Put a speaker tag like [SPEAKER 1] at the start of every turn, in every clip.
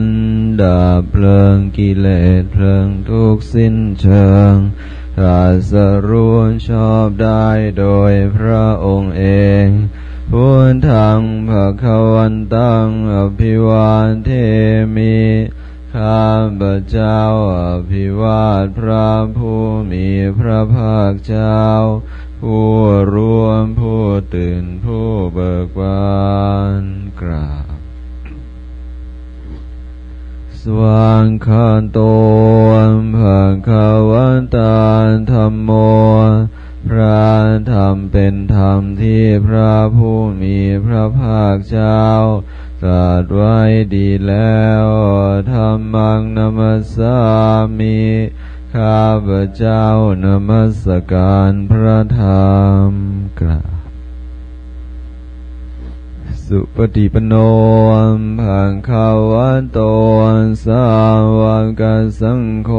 [SPEAKER 1] นดับเพลิงกิเลสเพลิงทุกสิ้นเชิงตรัสรู้ชอบได้โดยพระองค์เองพุทธังภะคะวันตังอภิวาเทมิข้าพเจ้าอภิวาทพระผู้มีพระภาคเจ้า ผู้รวมผู้ตื่นผู้เบิกบานกราบ ว่างคาโตภะคะวันตาธรรมโม พระธรรมเป็นธรรมที่พระผู้มีพระภาคเจ้าตรัสไว้ดีแล้วธรรมังนัมสสามิข้าพเจ้านมัสการพระธรรมกราบ สุปฏิปโนภังคาวันโตสาวกสังโฆ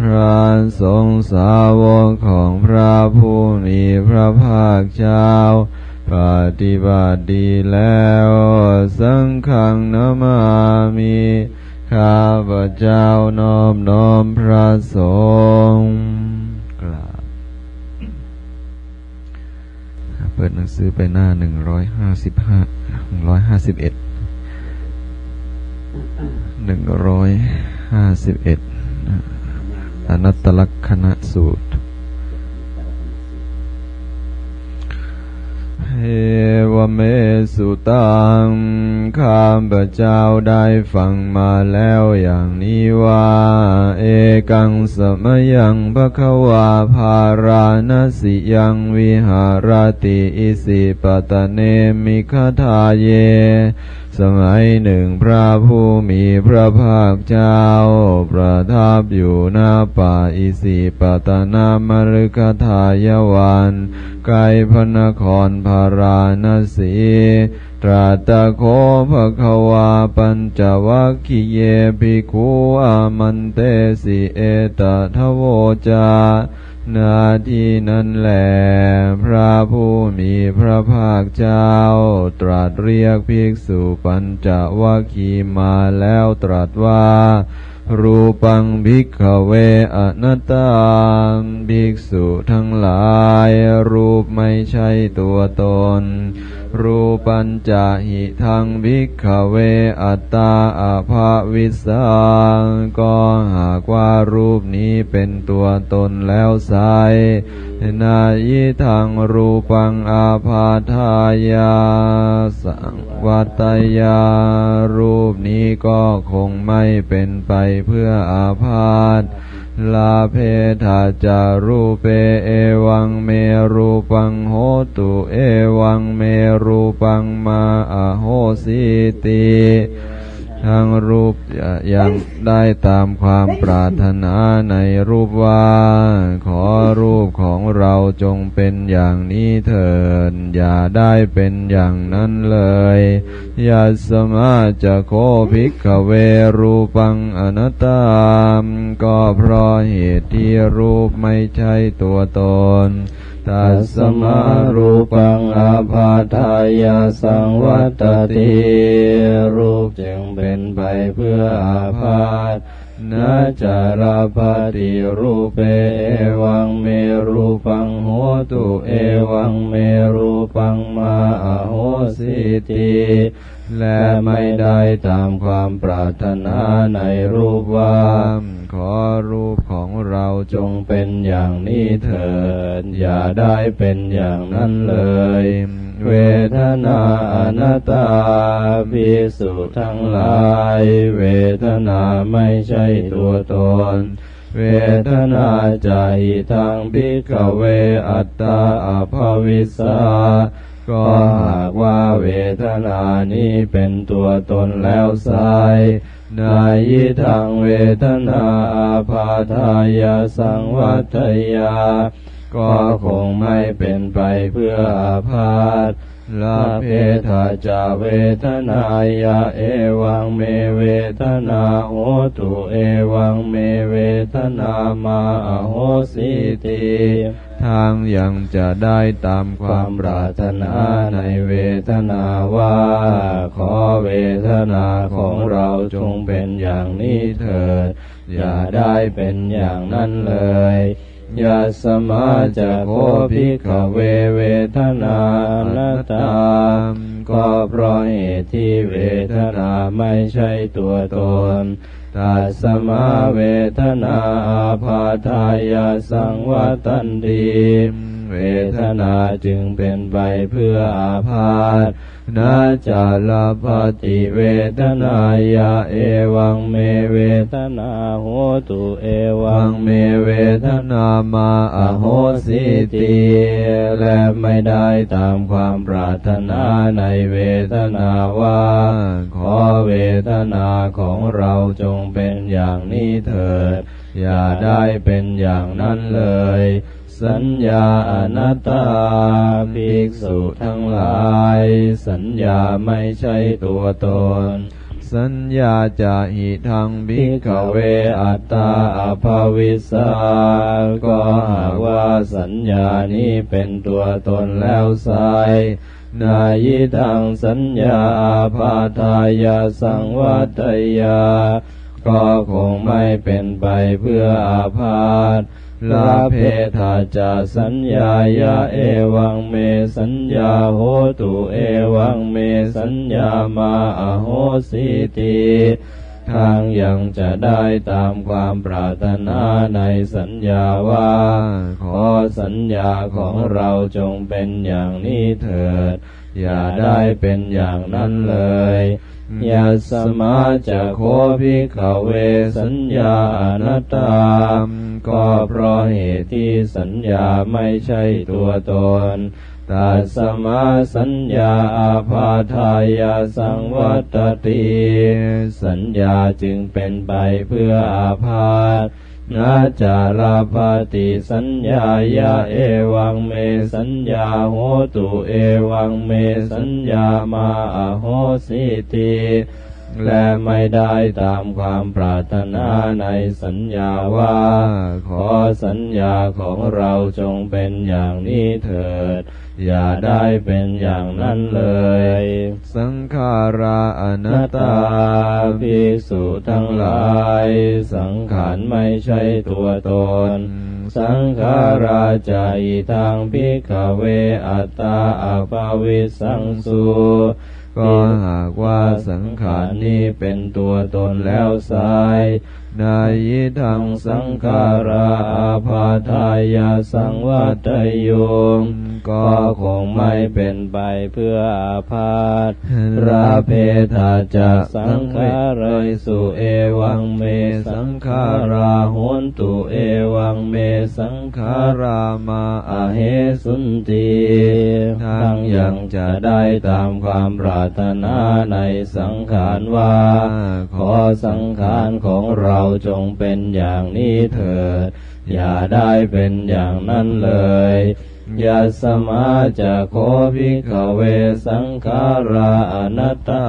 [SPEAKER 1] พระสงฆ์สาวกของพระผู้มีพระภาคเจ้า ปฏิบัติดีแล้ว สังฆังนมามิข้าพเจ้าน้อบน้อมพระสงฆ์ เปิดหนังสือไปหน้าหนึ่งร้อยห้าสิบห้าหนึ่งร้อยห้าสิบเอ็ดหนึ่งร้อยห้าสิบเอ็ดอนัตตลักษณสูตร เอวเมสุตังข้าพเจ้าได้ฟังมาแล้วอย่างนี้ว่า เอกังสมยังพระควาภาราณสิยังวิหารติอิสิปตะเนมิคทาเย สมัยหนึ่งพระผู้มีพระภาคเจ้า ประทับอยู่หน้าป่าอิสิปตนามฤคทายวันไกลพระนครพาราณสีตรัตโคภควาปัญจวัคคีเยภิกขุอามันเตสิเอตทโวจา นาทีนั้นแหลพระผู้มีพระภาคเจ้า ตรัสเรียกภิกษุปัญจวัคคีมาแล้วตรัสว่า รูปังภิกขเวอนัตตาภิกษุทั้งหลาย รูปไม่ใช่ตัวตน รูปัญจหิทังภิกขเวอัตตาอภาวิสาก็หากว่ารูปนี้เป็นตัวตนแล้วไซนายิทังรูปังอาพาทายาสังวัตยา รูปนี้ก็คงไม่เป็นไปเพื่ออาพาธลาเพทาจารูเปเอวังเมรูปังโหตุเอวังเมรูปังมาอโหสิติ ทางรูปยังได้ตามความปรารถนาในรูปว่า ขอรูปของเราจงเป็นอย่างนี้เถิดอย่าได้เป็นอย่างนั้นเลยยาสมาจะโคภิกขเวรูปังอนัตตามก็เพราะเหตุที่รูปไม่ใช่ตัวตน ตัสมารูปังอาภาทายาสังวัตติรูปจึงเป็นไปเพื่ออาพาธนาจาราปติรูปเอวังเมรูปังโหตุเอวังเมรูปังมาอโหสิติ และไม่ได้ตามความปรารถนาในรูปว่า ขอรูปของเราจงเป็นอย่างนี้เถิด อย่าได้เป็นอย่างนั้นเลย เวทนาอนัตตาภิกษุทั้งหลาย เวทนาไม่ใช่ตัวตนเวทนาใจทางภิกเวอัตตาอภวิสา ก็หากว่าเวทนานี้เป็นตัวตนแล้วไซนายิทางเวทนาอาพาทายาสังวัตยา ก็คงไม่เป็นไปเพื่ออาพาธ
[SPEAKER 2] ลาเพทาจาเวทนายาเอวังเมเวทนาโหตุเอวังเมเวทนามาโหสิติ ทางยังจะได้ตามความปรารถนาในเวทนาว่า ขอเวทนาของเราจงเป็นอย่างนี้เถิด อย่าได้เป็นอย่างนั้นเลยยาสมาจะโคภิกเวเวทนานาตามก็เพราะเหตุที่เวทนาไม่ใช่ตัวตน ตัสมาเวทนาอาพาทายาสังวัตันดีเวทนาจึงเป็นไปเพื่ออาพาธ นาจาลาปติเวทนายาเอวังเมเวทนาโหตุเอวังเมเวทนามาอโหสิติและไม่ได้ตามความปรารถนาในเวทนาว่า ขอเวทนาของเราจงเป็นอย่างนี้เถิด อย่าได้เป็นอย่างนั้นเลย สัญญาอนัตตาภิกษุทั้งหลาย สัญญาไม่ใช่ตัวตน สัญญาจะหิทังบิกเวอัตตาอภาวิสาก็หากว่าสัญญานี้เป็นตัวตนแล้วไซนายิทังสัญญาอาพาทายาสังวัตยา ก็คงไม่เป็นไปเพื่ออาพาธ ลาเพทาจาสัญญายาเอวังเมสัญญาโหตุเอวังเมสัญญามาอโหสิติทางยังจะได้ตามความปรารถนาในสัญญาว่า ขอสัญญาของเราจงเป็นอย่างนี้เถิด อย่าได้เป็นอย่างนั้นเลย ยาสมาจะโคภิกขเวสัญญาอนัตตามก็เพราะเหตุที่สัญญาไม่ใช่ตัวตนตัสมาสัญญาอาพาทายาสังวัตติ สัญญาจึงเป็นไปเพื่ออาพาธ นาจาลาปติสัญญายาเอวังเมสัญญาโหตุเอวังเมสัญญามาอโหสิติ และไม่ได้ตามความปรารถนาในสัญญาว่า ขอสัญญาของเราจงเป็นอย่างนี้เถิด อย่าได้เป็นอย่างนั้นเลย สังขาราอนัตตาภิกษุทั้งหลาย สังขารไม่ใช่ตัวตนสังขาราจายทางพิกเวอัตตาอภาวิสังสู ก็หากว่าสังขารนี้เป็นตัวตนแล้วสายนายิทังสังขาราอาพาทายาสังวัตโยม ก็คงไม่เป็นไปเพื่ออาพาธราเพทาจะสังขารยสุเอวังเมสังขาราหุนตุเอวังเมสังขารามาอาเหสุนติทั้งยังจะได้ตามความปรารถนาในสังขารว่า ขอสังขารของเราจงเป็นอย่างนี้เถิด อย่าได้เป็นอย่างนั้นเลย ยาสมาจะโคภิกเวสังขาราอนัตตา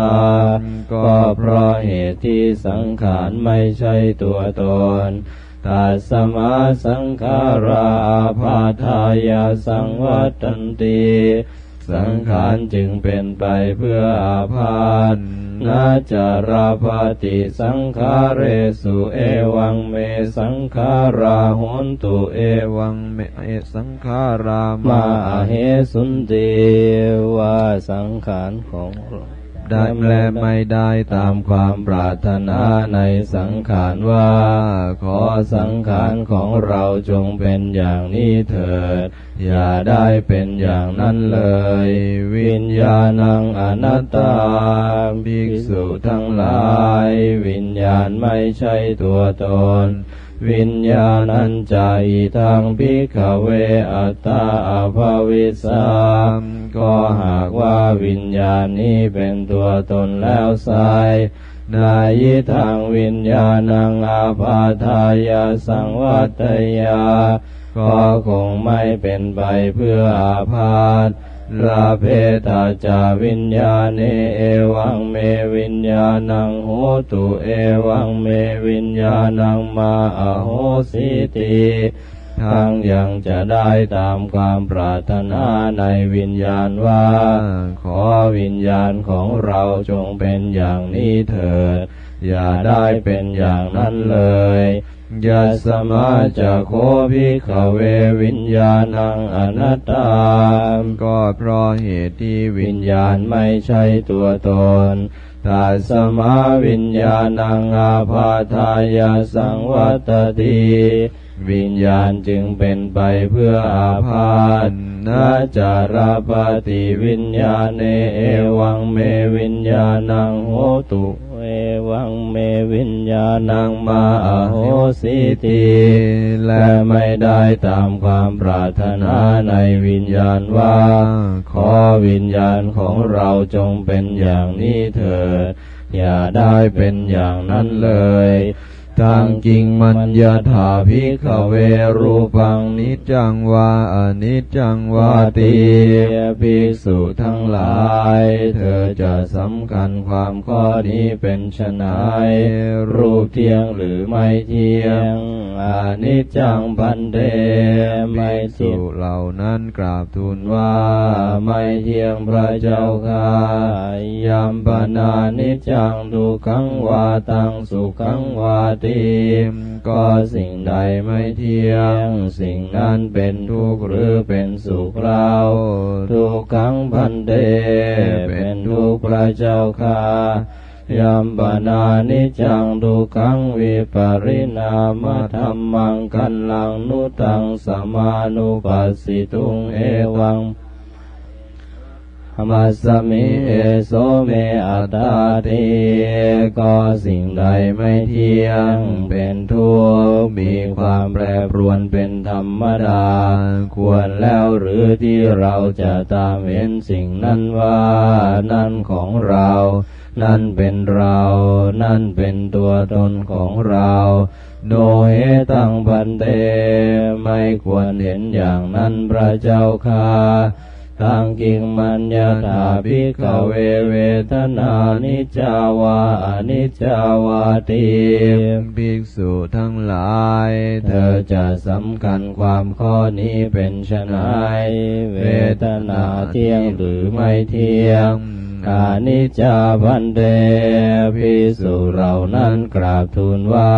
[SPEAKER 2] ก็เพราะเหตุที่สังขารไม่ใช่ตัวตนตัสมาสังขาราภาทายาสังวัตันติ สังขารจึงเป็นไปเพื่ออาพาธนาจาราภาติสังขาเรสุเอวังเมสังขาราหุนตุเอวังเมสังขารามาเหสุนติวาสังขารของ ได้และไม่ได้ตามความปรารถนาในสังขารว่า ขอสังขารของเราจงเป็นอย่างนี้เถิด อย่าได้เป็นอย่างนั้นเลย วิญญาณังอนัตตาภิกษุทั้งหลาย วิญญาณไม่ใช่ตัวตน วิญญาณัญจายทางพิกเวอัตตาอภวิสาก็หากว่าวิญญาณนี้เป็นตัวตนแล้วไซนายิทางวิญญาณังอาภาทายาสังวัตยา ก็คงไม่เป็นไปเพื่ออาพาธ ลาเพตาจาวิญญาเนเอวังเมวิญญาณังโหตุเอวังเมวิญญาณังมาอโหสิติทั้งยังจะได้ตามความปรารถนาในวิญญาณว่า ขอวิญญาณของเราจงเป็นอย่างนี้เถิด อย่าได้เป็นอย่างนั้นเลย ยัสมาจะโคภิกขเววิญญาณังอนัตตา
[SPEAKER 1] ก็เพราะเหตุที่วิญ
[SPEAKER 2] ญา
[SPEAKER 1] ณ
[SPEAKER 2] ไม่ใช่ตัวตนตัสมาวิญญาณังอาภาทายาสังวัตติวิญญาณจึงเป็นไปเพื่ออาพาธนาจาราปฏิวิญญาณเนเอวังเมวิญญาณังโหตุ วังเมวิญญาณังมาอโหสิติและไม่ได้ตามความปรารถนาในวิญญาณว่า ขอวิญญาณของเราจงเป็นอย่างนี้เถิด อย่าได้เป็นอย่างนั้นเลย ทางจริงมัญญาถาภิกขเวรูปังนิจ
[SPEAKER 1] จังวาอนิจจังวาติ
[SPEAKER 2] ติภิกษุทั้งหลาย เธอจะสำคัญความข้อนี้เป็นชนายรูปเที่ยงหรือไม่เที่ยงอนิจจังพันเดไม่
[SPEAKER 1] ภิก
[SPEAKER 2] เที่
[SPEAKER 1] ษุเหล่านั้นกราบทูล
[SPEAKER 2] ว่า ไม่เที่ยงพระเจ้าค่ะยามปนานิจจังทุกขังวาตังสุขังวาตก็สิ่งใดไม่เที่ยง สิ่งนั้นเป็นทุกข์หรือเป็นสุขเราทุกขังพันเดเป็นทุกข์พระเจ้าค่ะยามปนานิจจังทุกขังวิปริณามธรรมังกันลังนุตังสมานุปัสสิตุงเอวัง มัสมิเอโสเมอัตตาติก็สิ่งใดไม่เที่ยง เป็นทุกข์มีความแปรปรวนเป็นธรรมดา ควรแล้วหรือที่เราจะตามเห็นสิ่งนั้นว่านั่นของเรา นั่นเป็นเรา นั่นเป็นตัวตนของเราโนเหตังพันเต ไม่ควรเห็นอย่างนั้นพระเจ้าค่ะ ทางกิงมัญญาถาภิกขเวเวทนานิจาวาอนิจาวาติ
[SPEAKER 1] ภิกษุทั้งหลาย
[SPEAKER 2] เธอจะสำคัญความข้อนี้เป็นชนายเวทนาเที่ยงหรือไม่เที่ยงอานิจจาพันเดพิสุเรานั้นกราบทูลว่า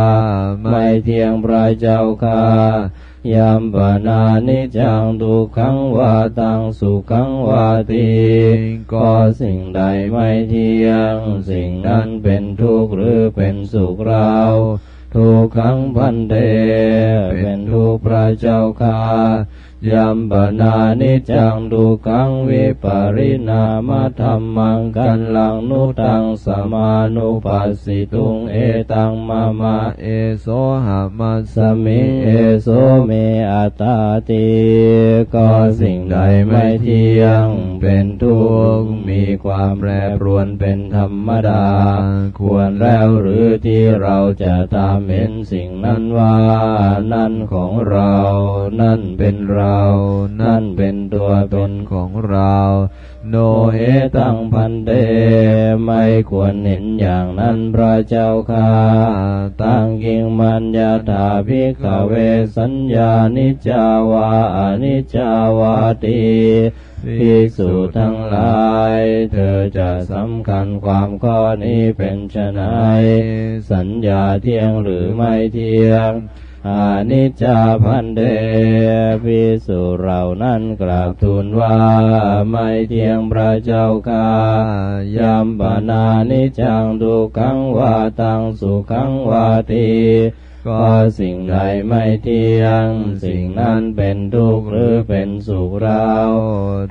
[SPEAKER 2] ไม่เที่ยงพระเจ้าค่ะ ยามปนานิจังทุกขังวาตังสุขังวาติก็สิ่งใดไม่เที่ยง สิ่งนั้นเป็นทุกข์หรือเป็นสุขเราทุกขังพันเดเป็นทุกข์พระเจ้าค่ะ ยัมปนานิจังทุกังวิปริณามธรรมังกันลังนุตังสมานุปัสสิตุงเอตังมามา
[SPEAKER 1] เอโสหามั
[SPEAKER 2] สมิเอโสเมอัตตาติก็สิ่งใดไม่เที่ยงเป็นทุกข์มีความแปรปรวนเป็นธรรมดา ควรแล้วหรือที่เราจะตามเห็นสิ่งนั้นว่า นั่นของเรา นั่นเป็นเรานั่นเป็นตัวตนของเรา โนเหตังพันเดไม่ควรเห็นอย่างนั้นพระเจ้าค่ะ ตั้งกิงมัญญาถาภิกเวสัญญานิจาวาอนิจาวาติภิกษุทั้งหลาย เธอจะสำคัญความข้อนี้เป็นชนายสัญญาเที่ยงหรือไม่เที่ยง อานิจจาพันเดพิสุเรานั้นกราบทูลว่าไม่เที่ยงพระเจ้าค่ะยามปนานิจจังทุกขังวาตังสุขังวาติก็สิ่งใดไม่เที่ยง สิ่งนั้นเป็นทุกข์หรือเป็นสุขเรา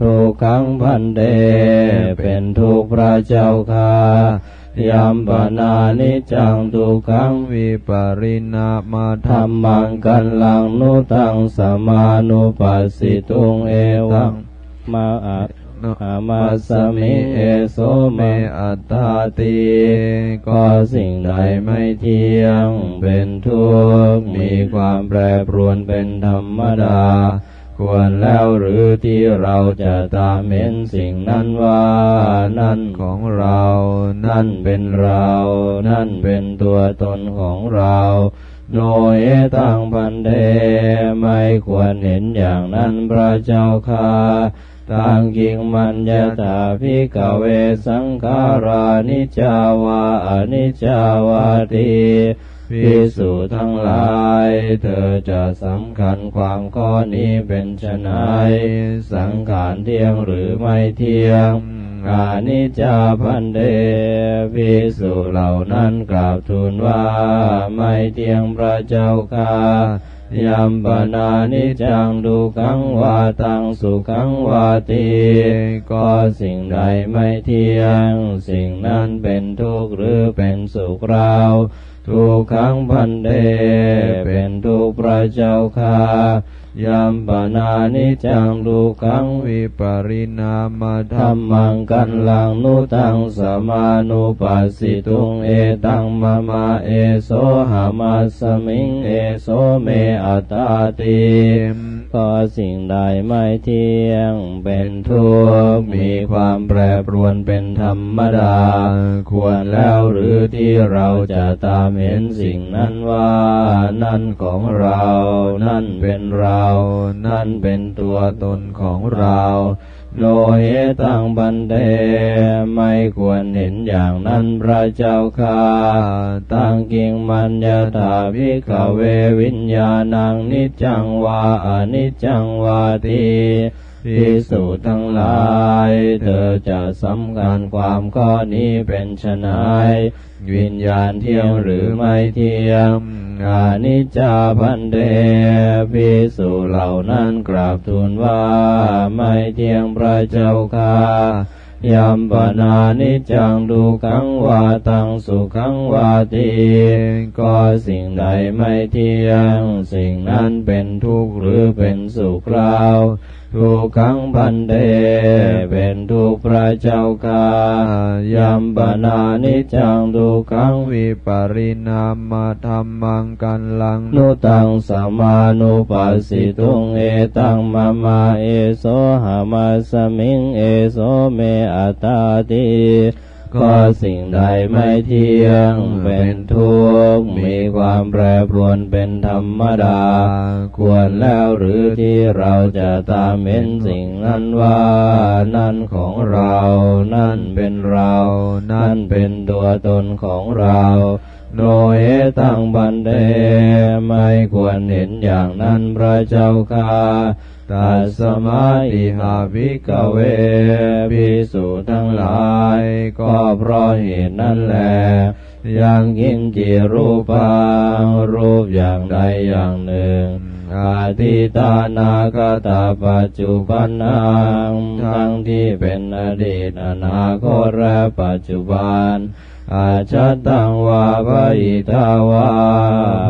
[SPEAKER 2] ทุกขังพันเดเป็นทุกข์พระเจ้าค่ะ ยามปนานิจังทุกขัง
[SPEAKER 1] วิปริณามาธร
[SPEAKER 2] ร
[SPEAKER 1] ม
[SPEAKER 2] มังกันลังนุตังสมานุปัสสิตุงเอวังมาอะอามาสมิเอโสเมอัตตาติก็สิ่งใดไม่เที่ยงเป็นทุกข์มีความแปรปรวนเป็นธรรมดา ควรแล้วหรือที่เราจะตามเห็นสิ่งนั้นว่านั่นของเรา นั่นเป็นเรา นั่นเป็นตัวตนของเราโดยตั้งพันเดไม่ควรเห็นอย่างนั้นพระเจ้าค่ะตังกิงมัญญาตาภิกเวสังขารานิจาวาอนิจาวาที พิสูจทั้งหลาย เธอจะสำคัญความข้อนี้เป็นชนายสังขารเที่ยงหรือไม่เที่ยงอานิจจาพันเดพิสุเหล่านั้นกราบทูลว่าไม่เที่ยงพระเจ้าค่ะยัมปนานิจังดูขังวาตังสุขังวาตีก็สิ่งใดไม่เที่ยง สิ่งนั้นเป็นทุกข์หรือเป็นสุขเรา ทุกขังพันเดเป็นทุกพระเจ้าค่ะยัมปนานิจังดูขังวิปริณามธรรมังกันลังนุตังสมานุปัสสิตุงเอตังมะมาเอโสหามาสมิงเอโสเมอัตต ก็สิ่งใดไม่เที่ยง เป็นทุกข์มีความแปรปรวนเป็นธรรมดา ควรแล้วหรือที่เราจะตามเห็นสิ่งนั้นว่า นั่นของเรา นั่นเป็นเรา นั่นเป็นตัวตนของเรา โลเหตังบันเดไม่ควรเห็นอย่างนั้นพระเจ้าค่าตั้งกิงมัญญาตาพิกเววิญญาณังนิจังวาอนิจังวาที พิสูจน์ทั้งหลาย เธอจะสำคัญความข้อนี้เป็นชนายวิญญาณเที่ยงหรือไม่เที่ยงอานิจจาพันเดพิสุเหล่านั้นกราบทูลว่า ไม่เที่ยงพระเจ้าค่ะยัมปนานิจังดูขังวาตังสุขังวาตีก็สิ่งใดไม่เที่ยง สิ่งนั้นเป็นทุกข์หรือเป็นสุขเรา ทุกขังพันเดเป็นทุกพระเจ้าค่ะยัมปนานิจังทุขังวิปริณามธรรมังกันลังนุตังสมานุปัสสิตุงเอตังมามาเอโสหามาสมิงเอโสเมอัตตาติ ก็สิ่งใดไม่เที่ยง เป็นทุกข์มีความแปรปรวนเป็นธรรมดา ควรแล้วหรือที่เราจะตามเห็นสิ่งนั้นว่า นั่นของเรา นั่นเป็นเรา นั่นเป็นตัวตนของเราโดยตั้งบันเดไม่ควรเห็นอย่างนั้นพระเจ้าค่ะ ตัสมาอิหาภิกเวภิสุทั้งหลาย ก็เพราะเหตุนั้นแหละยังกินจิรูปังรูปอย่างใดอย่างหนึ่งอาทิตานาคตาปัจจุบันนังทั้งที่เป็นอดีตอนาคตและปัจจุบัน อาชตังวาภอิทาวา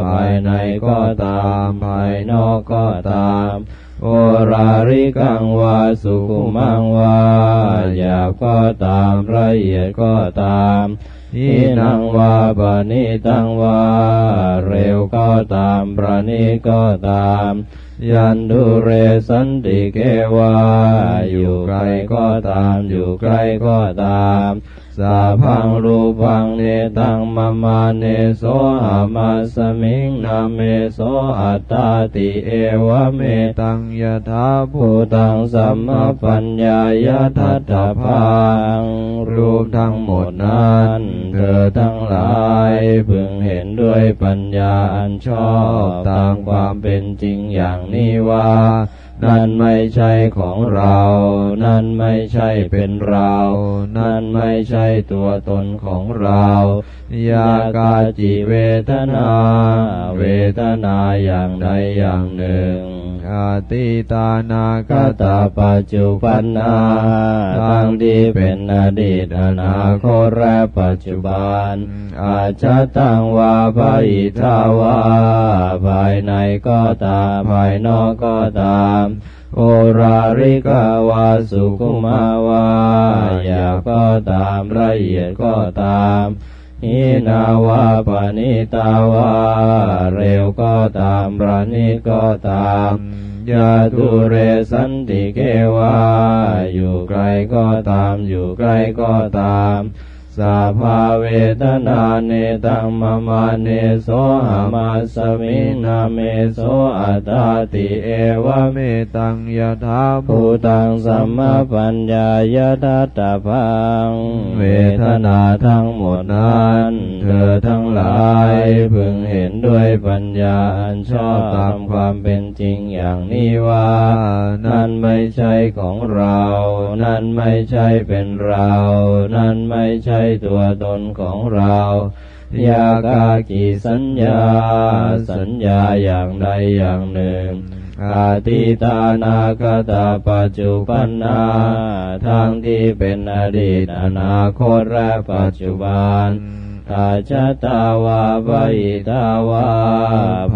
[SPEAKER 2] ภายในก็ตาม ภายนอกก็ตาม โอราริกังวาสุขุมังวาหยาบก็ตามละเอียดก็ตามทินังวาปณิตังวาเร็วก็ตามประณีก็ตาม ยันดุเรสันติเกวา อยู่ไกลก็ตาม อยู่ใกล้ก็ตาม สาพังรูปังเนตังมามาเนโสอามาสมิงนาเมโสอัตตาติเอวะเมตังยถาภูตังสัมมปัญญายทัตถพังรูปทั้งหมดนั้น เธอทั้งหลายพึงเห็นด้วยปัญญาอันชอบตามความเป็นจริงอย่างนี้ว่า นั่นไม่ใช่ของเรา นั่นไม่ใช่เป็นเรา นั่นไม่ใช่ตัวตนของเรา ยากาจิเวทนา เวทนาอย่างใดอย่างหนึ่งอาติตานาคตาปัจจุปันนาทั้งที่เป็นอดีตอนาคตและปัจจุบัน อาจจะตั้งว่าภายทาวาภายในก็ตามภายนอกก็ตามโอราริกาวาสุขุมาวาอยากก็ตามละเอียดก็ตามหินาวาปณิตาวาเร็วก็ตามประณีก็ตามยาตุเรสันติเกวาอยู่ไกลก็ตามอยู่ใกล้ก็ตาม สาภาเวทนาเนตังมมาเนโสหามาสมินาเมโสอัตตาติเอวเม
[SPEAKER 1] ตังยถา
[SPEAKER 2] ภูตังสัมมาปัญญายทัตตาพัง เวทนาทั้งหมดนั้น เธอทั้งหลายพึงเห็นด้วยปัญญาอันชอบตามความเป็นจริงอย่างนี้ว่า นั่นไม่ใช่ของเรา นั่นไม่ใช่เป็นเรา นั่นไม่ใช่ตัวตนของเรายากากิสัญญา สัญญาอย่างใดอย่างหนึ่งอาทิตานาคตาปัจจุปันนาทางที่เป็นอดีตอนาคตและปัจจุบันตาชะตาวาปอิตาวา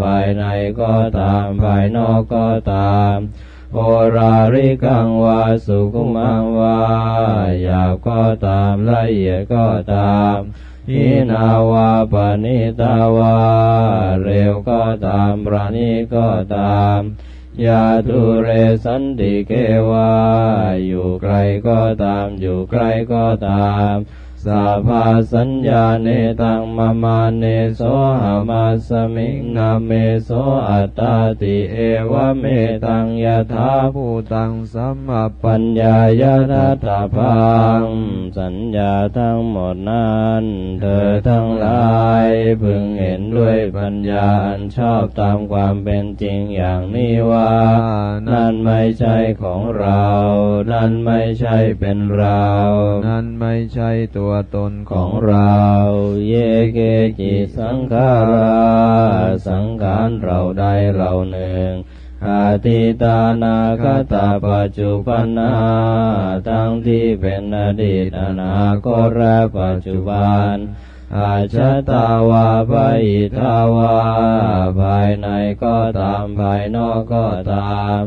[SPEAKER 2] ภายในก็ตามภายนอกก็ตาม โอราริกังวาสุขุมังวาอยากก็ตามละเอียดก็ตามพินาวาปณิตาวา เร็วก็ตามประณีก็ตามยาตุเรสันติเกวา อยู่ไกลก็ตามอยู่ใกล้ก็ตาม สาภาสัญญาเนตังมามาเนโสหามาสมิงนาเมโสอัตตาติเอวะเมตังยถา
[SPEAKER 1] ภูตังสัมมาปัญ
[SPEAKER 2] ญายาทัตาพังสัญญาทั้งหมดนั้นเธอทั้งหลาย พึงเห็นด้วยปัญญาอันชอบตามความเป็นจริงอย่างนี้ว่า นั่นไม่ใช่ของเรา นั่นไม่ใช่เป็นเรา
[SPEAKER 1] นั้นไม่ใช่ตัวตนข
[SPEAKER 2] ข
[SPEAKER 1] อ
[SPEAKER 2] องง
[SPEAKER 1] เรา
[SPEAKER 2] เรา เยเกจิสังขาราสังขารเราใดเราหนึ่งอาทิตานาคตาปัจจุปันนาทั้งที่เป็นอดีตอนาคตและปัจจุบัน อาชะตาวาปอิทาวา ภายในก็ตาม ภายนอกก็ตาม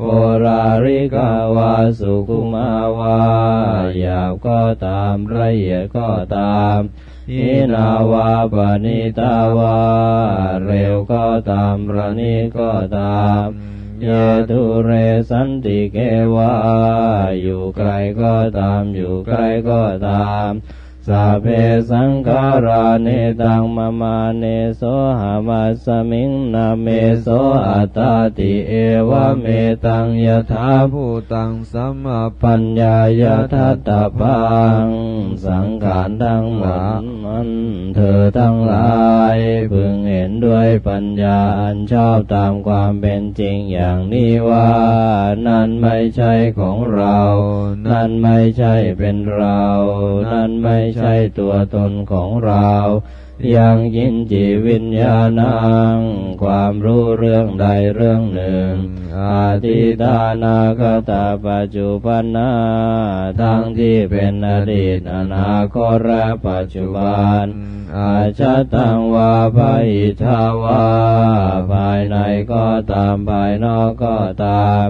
[SPEAKER 2] โอราริกาวาสุคุมาวาอยากก็ตามละเอียดก็ตามหินาวาปณิตาวา เร็วก็ตามระณีก็ตามเยตุเรสันติเกวาอยู่ไกลก็ตามอยู่ใกล้ก็ตาม สัพเพสังขาราเนตังมมาเนโสหามาสมิงนาเมโสอัตตาติเอวะเมตังยถา
[SPEAKER 1] ภูตังสัมมาปัญ
[SPEAKER 2] ญายาทัตตาพังสังขารทั้งหมดมันเธอทั้งหลายพึงเห็นด้วยปัญญาอันชอบตามความเป็นจริงอย่างนี้ว่า นั่นไม่ใช่ของเรา นั่นไม่ใช่เป็นเรา นั่นไม่ใช่ตัวตนของเรา ยังยินจีวิญญาณัง ความรู้เรื่องใดเรื่องหนึ่ง อาทิตานาคตาปัจจุปันนาทั้งที่เป็นอดีตอนาคตและปัจจุบัน อาชาตังวาภาอิทาวาภายในก็ตามภายนอกก็ตาม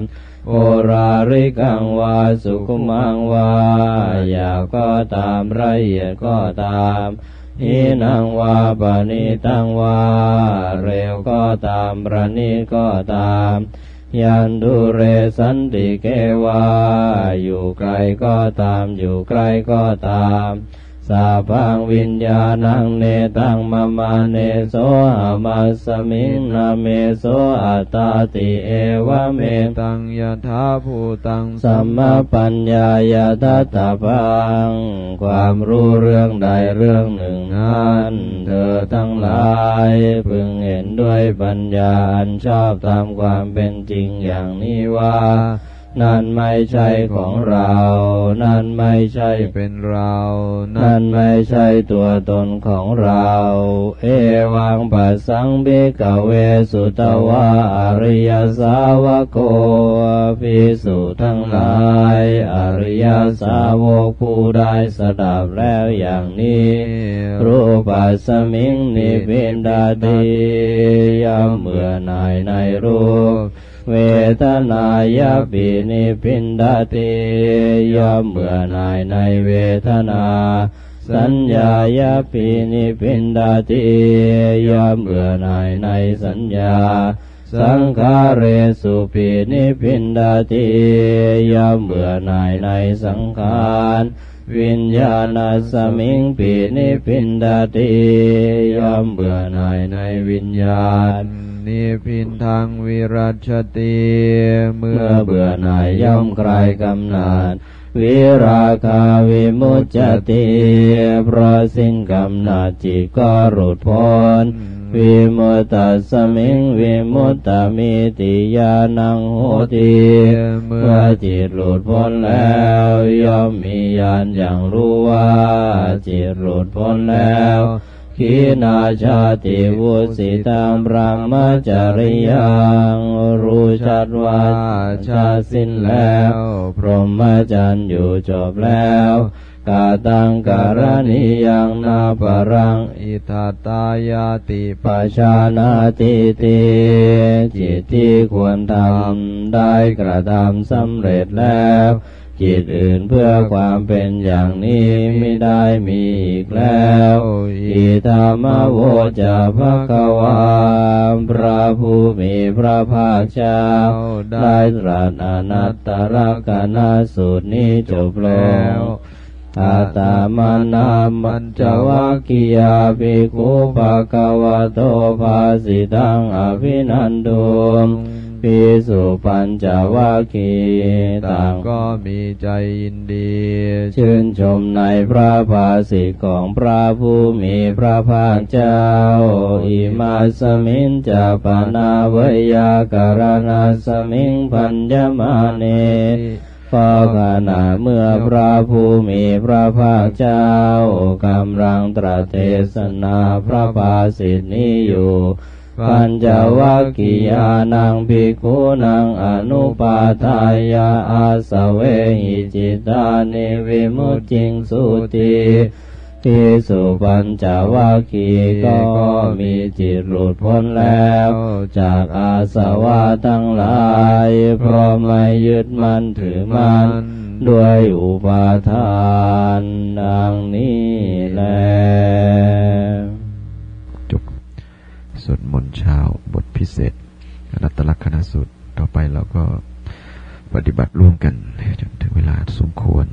[SPEAKER 2] โอราริกังวาสุขุมังวาอยากก็ตามละเอียดก็ตามหินังวาปณิตังวาเร็วก็ตามประณีก็ตาม ยันดูเรสันติเกวาอยู่ไกลก็ตามอยู่ใกล้ก็ตาม สาพังวิญญาณังเนตังมามาเนโสหามาสมิงนาเมโสอัตตาติเอวะเม
[SPEAKER 1] ตังยถาภูตัง
[SPEAKER 2] สัมมาปัญญายาทัตตาพังความรู้เรื่องใดเรื่องหนึ่งนั้นเธอทั้งหลายพึงเห็นด้วยปัญญาอันชอบตามความเป็นจริงอย่างนี้ว่า นั่นไม่ใช่ของเรา นั่นไม่ใช่
[SPEAKER 1] เป็นเรา
[SPEAKER 2] นั่นไม่ใช่ตัวตนของเรา เอวังปัสสังเบกเวสุตวาอริยสาวโกภิกษุทั้งหลาย อริยสาวกผู้ได้สดับแล้วอย่างนี้ รูปัสมิงนิพินดาติยามเมื่อหน่ายในรูป เวทนายาปินิพินดาติยามเมื่อหน่ายในเวทนา สัญญายาปินิพินดาติยามเมื่อหน่ายในสัญญา สังขาเรสุปีนิพินดาติยามเบื่อหน่ายในสังขาร วิญญาณสมิงปีนิพินดาติยามเบื่อหน่ายในวิญญาณ
[SPEAKER 1] นิพินทางวิรัชติเมื่อ
[SPEAKER 2] เบื่อหน่ายย่อมคลายกำหนัดวิราคาวิมุจจติเพราะสิ้นกำหนัดจิตก็หลุดพ้น วิมุตตสมิงวิมุตตมิติยานังโหติเมื่อจิตหลุดพ้นแล้วย่อมมีญาณอย่างรู้ว่าจิตหลุดพ้นแล้วขีนาชาติวุสิตังพระมจริยังรู้ชัดว่าชาสิ้นแล้ว พรหมจรรย์อยู่จบแล้ว กาตังการณิยังนาปรัง
[SPEAKER 1] อิทัตตายาติ
[SPEAKER 2] ปัชานาติติจิตที่ควรทำได้กระทำสำเร็จแล้วจิตอื่นเพื่อความเป็นอย่างนี้ไม่ได้มีอีกแล้วอิธามโวจะภะคะวาพระผู้มีพระภาคเจ้าได้ตรัสอนัตตรกนาสูตรนี้จบแลง อาตามานามันจวัคคียาภิกขุปะกวะโตภาสิตังอภินันตุภิกษุปัญจวัคคีย์
[SPEAKER 1] ต่า
[SPEAKER 2] ต่างง
[SPEAKER 1] ก็มีใจยินดี
[SPEAKER 2] ชื่นชมในพระภาสิทธิ์ของพระผู้มีพระภาคเจ้า อิมาสมิงจะปนาเวยาการณาสมิงพัญญมาเน พอขณะเมื่อพระผู้มีพระภาคเจ้ากำลังตรัสเทศนาพระภาสิทธินี้อยู่ปัญจวัคคียานังภิกขุนังอนุปาทายาอาสเวหิจิตานิวิมุตติงสุติ พิสุปัญจวัคคีย์ก็มีจิตหลุดพ้นแล้ว จากอาสวะทั้งหลาย เพราะไม่ยึดมั่นถือมั่นด้วยอุปาทานดังนี้แล
[SPEAKER 1] จบสวดมนต์เช้าบทพิเศษรัตตลักษณสูตรต่อไปเราก็ปฏิบัติร่วมกันจนถึงเวลาสมควร